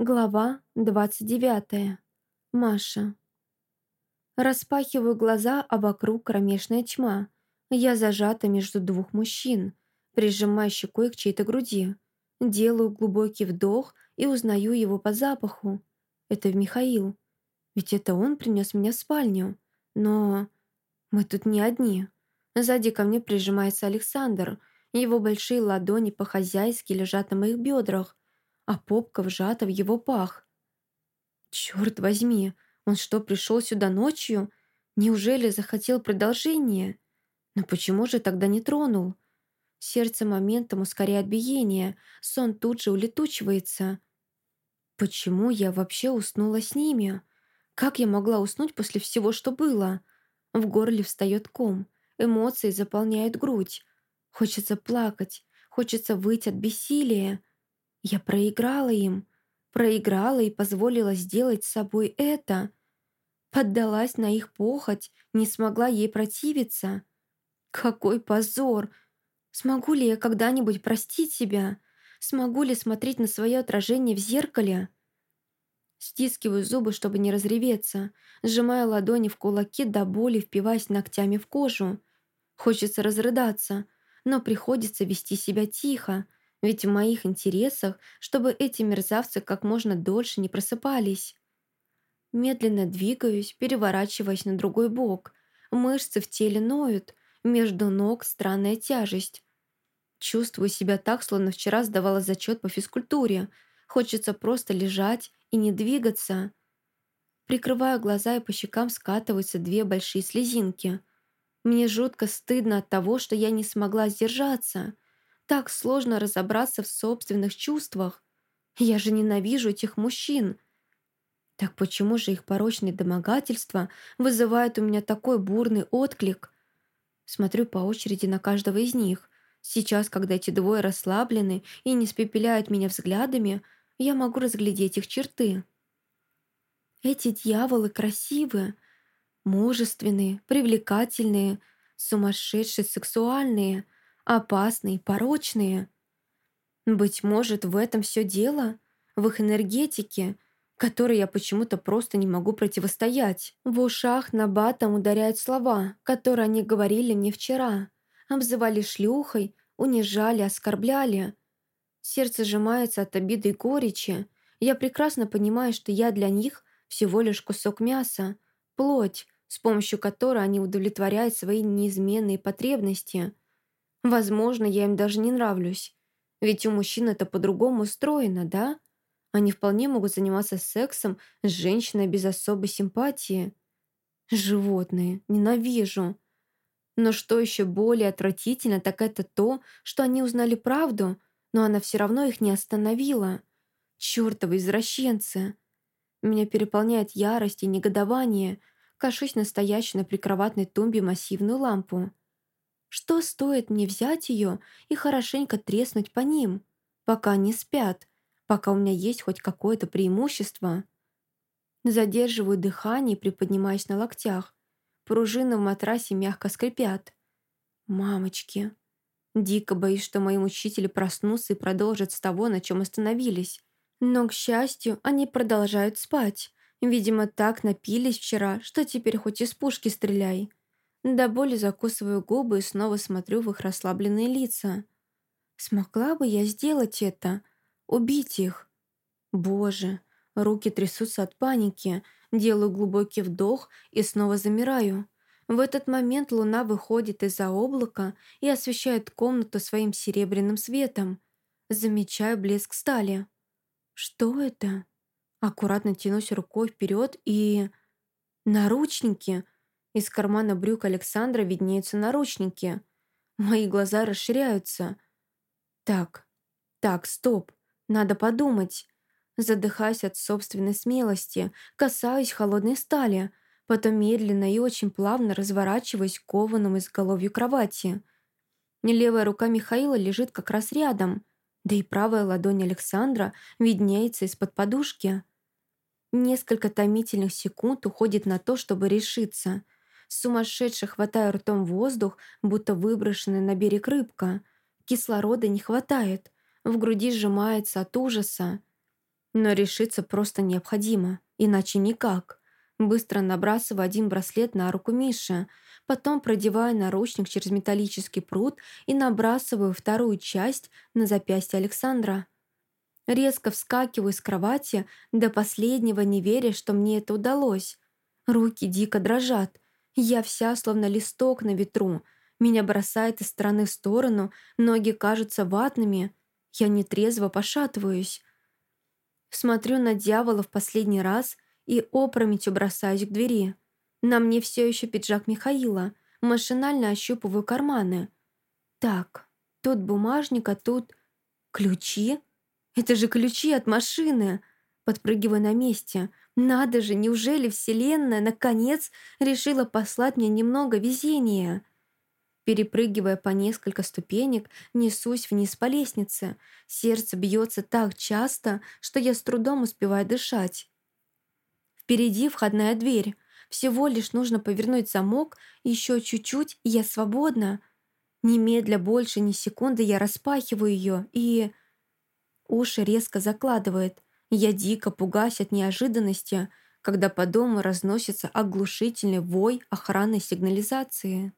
Глава 29. Маша. Распахиваю глаза, а вокруг кромешная тьма. Я зажата между двух мужчин, прижимая щекой к чьей-то груди. Делаю глубокий вдох и узнаю его по запаху. Это Михаил. Ведь это он принес меня в спальню. Но мы тут не одни. Сзади ко мне прижимается Александр. Его большие ладони по-хозяйски лежат на моих бедрах, а попка вжата в его пах. Черт возьми, он что, пришел сюда ночью? Неужели захотел продолжения? Но почему же тогда не тронул? Сердце моментом ускоряет биение, сон тут же улетучивается. Почему я вообще уснула с ними? Как я могла уснуть после всего, что было? В горле встает ком, эмоции заполняют грудь. Хочется плакать, хочется выйти от бессилия. Я проиграла им, проиграла и позволила сделать с собой это. Поддалась на их похоть, не смогла ей противиться. Какой позор! Смогу ли я когда-нибудь простить себя? Смогу ли смотреть на свое отражение в зеркале? Стискиваю зубы, чтобы не разреветься, сжимая ладони в кулаки до боли, впиваясь ногтями в кожу. Хочется разрыдаться, но приходится вести себя тихо, ведь в моих интересах, чтобы эти мерзавцы как можно дольше не просыпались. Медленно двигаюсь, переворачиваясь на другой бок. Мышцы в теле ноют, между ног странная тяжесть. Чувствую себя так, словно вчера сдавала зачет по физкультуре. Хочется просто лежать и не двигаться. Прикрываю глаза, и по щекам скатываются две большие слезинки. Мне жутко стыдно от того, что я не смогла сдержаться — так сложно разобраться в собственных чувствах. Я же ненавижу этих мужчин. Так почему же их порочные домогательства вызывают у меня такой бурный отклик? Смотрю по очереди на каждого из них. Сейчас, когда эти двое расслаблены и не спепеляют меня взглядами, я могу разглядеть их черты. Эти дьяволы красивые, мужественные, привлекательные, сумасшедшие, сексуальные — опасные, порочные. Быть может, в этом все дело, в их энергетике, которой я почему-то просто не могу противостоять. В ушах на батом ударяют слова, которые они говорили мне вчера. Обзывали шлюхой, унижали, оскорбляли. Сердце сжимается от обиды и горечи. Я прекрасно понимаю, что я для них всего лишь кусок мяса, плоть, с помощью которой они удовлетворяют свои неизменные потребности. Возможно, я им даже не нравлюсь. Ведь у мужчин это по-другому устроено, да? Они вполне могут заниматься сексом с женщиной без особой симпатии. Животные. Ненавижу. Но что еще более отвратительно, так это то, что они узнали правду, но она все равно их не остановила. Чёртовы извращенцы. Меня переполняет ярость и негодование. Кашусь настоящую на прикроватной тумбе массивную лампу. Что стоит мне взять ее и хорошенько треснуть по ним, пока они спят, пока у меня есть хоть какое-то преимущество? Задерживаю дыхание и приподнимаюсь на локтях. Пружины в матрасе мягко скрипят. Мамочки. Дико боюсь, что мои мучители проснутся и продолжат с того, на чем остановились. Но, к счастью, они продолжают спать. Видимо, так напились вчера, что теперь хоть из пушки стреляй. До боли закусываю губы и снова смотрю в их расслабленные лица. Смогла бы я сделать это? Убить их? Боже, руки трясутся от паники. Делаю глубокий вдох и снова замираю. В этот момент луна выходит из-за облака и освещает комнату своим серебряным светом. Замечаю блеск стали. Что это? Аккуратно тянусь рукой вперед и... Наручники — из кармана брюк Александра виднеются наручники. Мои глаза расширяются. Так, так, стоп. Надо подумать. Задыхаясь от собственной смелости, касаюсь холодной стали, потом медленно и очень плавно разворачиваюсь к кованому изголовью кровати. Левая рука Михаила лежит как раз рядом, да и правая ладонь Александра виднеется из-под подушки. Несколько томительных секунд уходит на то, чтобы решиться — Сумасшедше хватаю ртом воздух, будто выброшенный на берег рыбка. Кислорода не хватает. В груди сжимается от ужаса. Но решиться просто необходимо, иначе никак. Быстро набрасываю один браслет на руку Миши, потом продеваю наручник через металлический прут и набрасываю вторую часть на запястье Александра. Резко вскакиваю с кровати, до последнего не веря, что мне это удалось. Руки дико дрожат. Я вся словно листок на ветру. Меня бросает из стороны в сторону, ноги кажутся ватными. Я нетрезво пошатываюсь. Смотрю на дьявола в последний раз и опрометью бросаюсь к двери. На мне все еще пиджак Михаила. Машинально ощупываю карманы. Так, тут бумажник, а тут... Ключи? Это же ключи от машины! Подпрыгиваю на месте. Надо же, неужели Вселенная, наконец, решила послать мне немного везения? Перепрыгивая по несколько ступенек, несусь вниз по лестнице. Сердце бьется так часто, что я с трудом успеваю дышать. Впереди входная дверь. Всего лишь нужно повернуть замок, еще чуть-чуть, и я свободна. Немедля больше ни секунды я распахиваю ее и... Уши резко закладывает. Я дико пугаюсь от неожиданности, когда по дому разносится оглушительный вой охранной сигнализации.